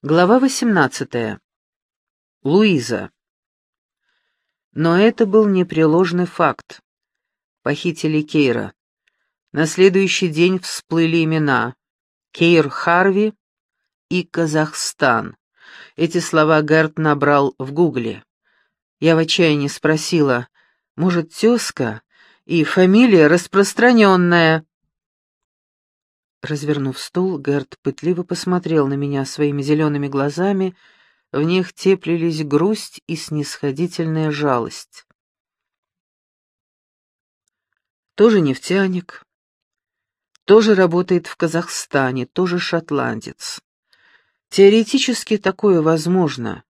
Глава 18. Луиза. Но это был непреложный факт. Похитили Кейра. На следующий день всплыли имена Кейр Харви и Казахстан. Эти слова Гарт набрал в гугле. Я в отчаянии спросила, может, тезка и фамилия распространенная? Развернув стул, Герт пытливо посмотрел на меня своими зелеными глазами, в них теплились грусть и снисходительная жалость. Тоже нефтяник, тоже работает в Казахстане, тоже шотландец. Теоретически такое возможно,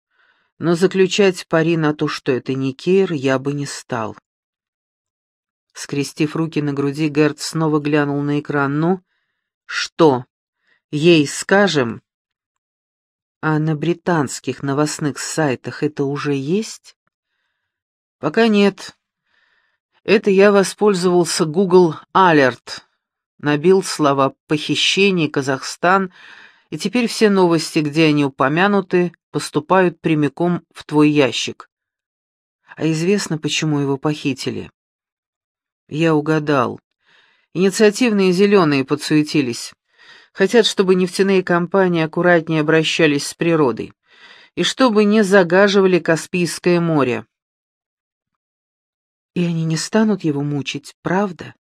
но заключать пари на то, что это не Кейр, я бы не стал. Скрестив руки на груди, Герт снова глянул на экран. «Ну, что? Ей скажем? А на британских новостных сайтах это уже есть? Пока нет. Это я воспользовался Google Alert. Набил слова «похищение», «Казахстан», и теперь все новости, где они упомянуты, поступают прямиком в твой ящик. А известно, почему его похитили? Я угадал. Инициативные зеленые подсуетились. Хотят, чтобы нефтяные компании аккуратнее обращались с природой. И чтобы не загаживали Каспийское море. И они не станут его мучить, правда?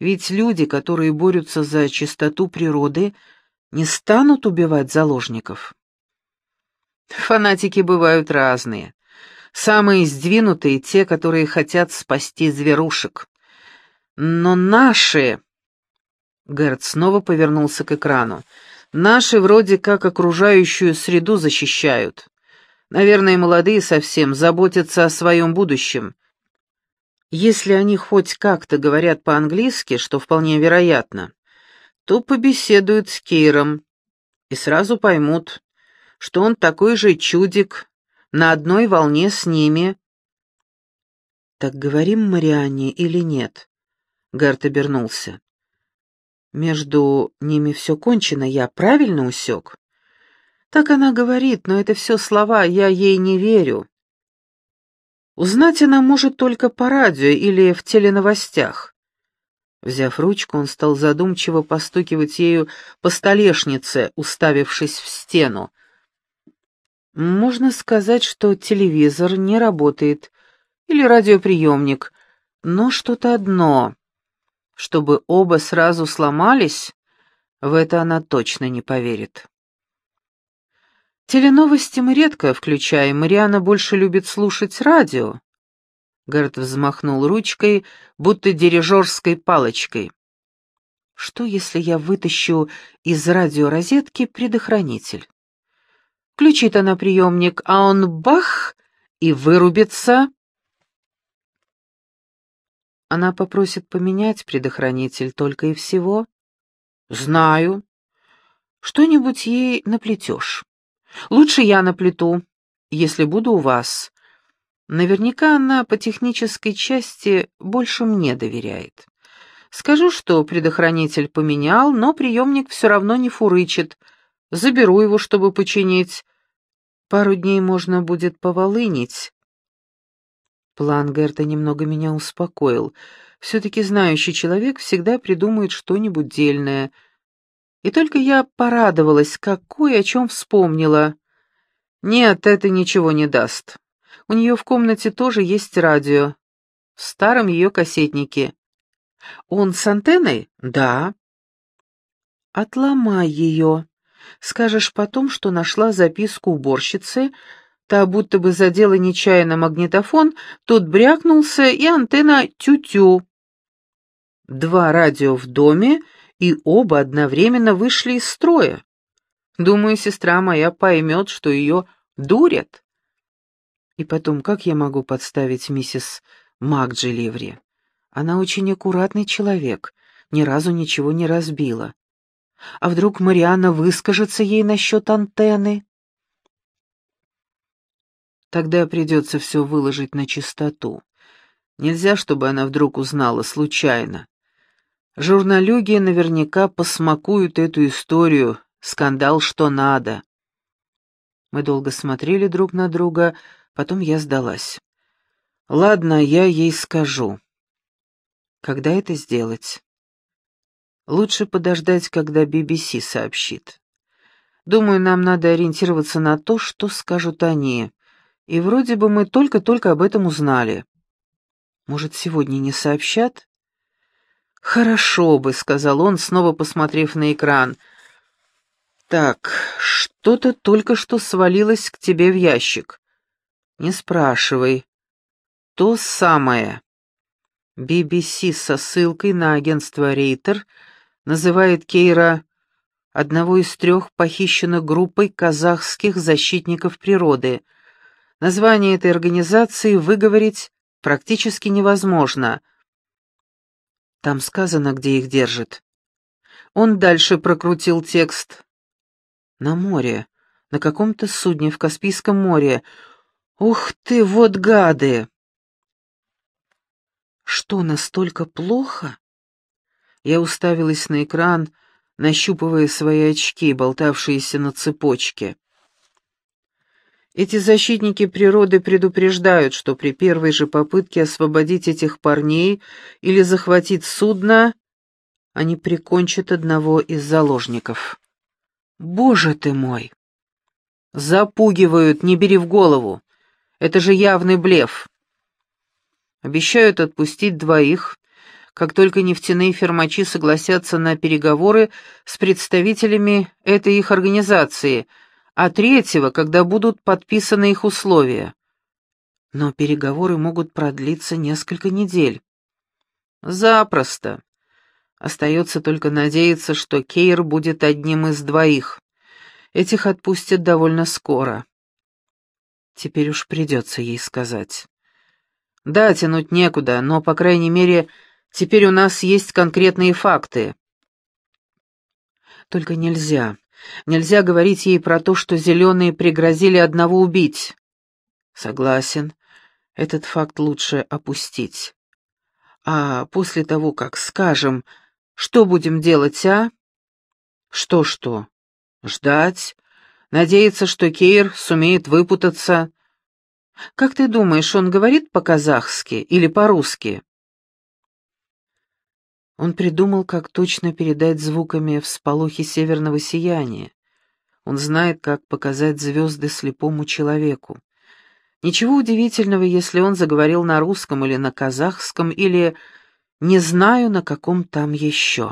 Ведь люди, которые борются за чистоту природы, не станут убивать заложников. Фанатики бывают разные. Самые сдвинутые — те, которые хотят спасти зверушек. Но наши...» Герд снова повернулся к экрану. «Наши вроде как окружающую среду защищают. Наверное, молодые совсем заботятся о своем будущем. Если они хоть как-то говорят по-английски, что вполне вероятно, то побеседуют с Кейром и сразу поймут, что он такой же чудик, на одной волне с ними. Так говорим Марианне или нет? Гарт обернулся. «Между ними все кончено, я правильно усек?» «Так она говорит, но это все слова, я ей не верю». Узнать она может только по радио или в теленовостях. Взяв ручку, он стал задумчиво постукивать ею по столешнице, уставившись в стену. Можно сказать, что телевизор не работает, или радиоприемник, но что-то одно чтобы оба сразу сломались, в это она точно не поверит. Теленовости мы редко включаем, Мариана больше любит слушать радио. Гард взмахнул ручкой, будто дирижерской палочкой. Что, если я вытащу из радиорозетки предохранитель? Включит она приемник, а он бах и вырубится. Она попросит поменять предохранитель только и всего? Знаю. Что-нибудь ей наплетешь. Лучше я наплету, если буду у вас. Наверняка она по технической части больше мне доверяет. Скажу, что предохранитель поменял, но приемник все равно не фурычит. Заберу его, чтобы починить. Пару дней можно будет поволынить, План Герта немного меня успокоил. Все-таки знающий человек всегда придумает что-нибудь дельное. И только я порадовалась, какой о чем вспомнила. Нет, это ничего не даст. У нее в комнате тоже есть радио. В старом ее кассетнике. Он с антенной? Да. Отломай ее. Скажешь потом, что нашла записку уборщицы, Та будто бы задела нечаянно магнитофон, тот брякнулся, и антенна тю-тю. Два радио в доме, и оба одновременно вышли из строя. Думаю, сестра моя поймет, что ее дурят. И потом, как я могу подставить миссис Макджи Она очень аккуратный человек, ни разу ничего не разбила. А вдруг Марианна выскажется ей насчет антенны? Тогда придется все выложить на чистоту. Нельзя, чтобы она вдруг узнала случайно. Журналюги наверняка посмакуют эту историю, скандал что надо. Мы долго смотрели друг на друга, потом я сдалась. «Ладно, я ей скажу». «Когда это сделать?» «Лучше подождать, когда BBC сообщит. Думаю, нам надо ориентироваться на то, что скажут они. И вроде бы мы только-только об этом узнали. Может, сегодня не сообщат?» «Хорошо бы», — сказал он, снова посмотрев на экран. «Так, что-то только что свалилось к тебе в ящик. Не спрашивай. То самое». BBC со ссылкой на агентство Рейтер называет Кейра одного из трех похищенных группой казахских защитников природы. Название этой организации выговорить практически невозможно — там сказано, где их держат. Он дальше прокрутил текст. На море, на каком-то судне в Каспийском море. Ух ты, вот гады! Что, настолько плохо? Я уставилась на экран, нащупывая свои очки, болтавшиеся на цепочке. Эти защитники природы предупреждают, что при первой же попытке освободить этих парней или захватить судно, они прикончат одного из заложников. Боже ты мой! Запугивают, не бери в голову. Это же явный блеф. Обещают отпустить двоих, как только нефтяные фермачи согласятся на переговоры с представителями этой их организации — а третьего, когда будут подписаны их условия. Но переговоры могут продлиться несколько недель. Запросто. Остается только надеяться, что Кейр будет одним из двоих. Этих отпустят довольно скоро. Теперь уж придется ей сказать. Да, тянуть некуда, но, по крайней мере, теперь у нас есть конкретные факты. Только нельзя. Нельзя говорить ей про то, что зеленые пригрозили одного убить. Согласен, этот факт лучше опустить. А после того, как скажем, что будем делать, а? Что-что? Ждать? Надеяться, что Кейр сумеет выпутаться? Как ты думаешь, он говорит по-казахски или по-русски? Он придумал, как точно передать звуками всполохи северного сияния. Он знает, как показать звезды слепому человеку. Ничего удивительного, если он заговорил на русском или на казахском, или не знаю, на каком там еще.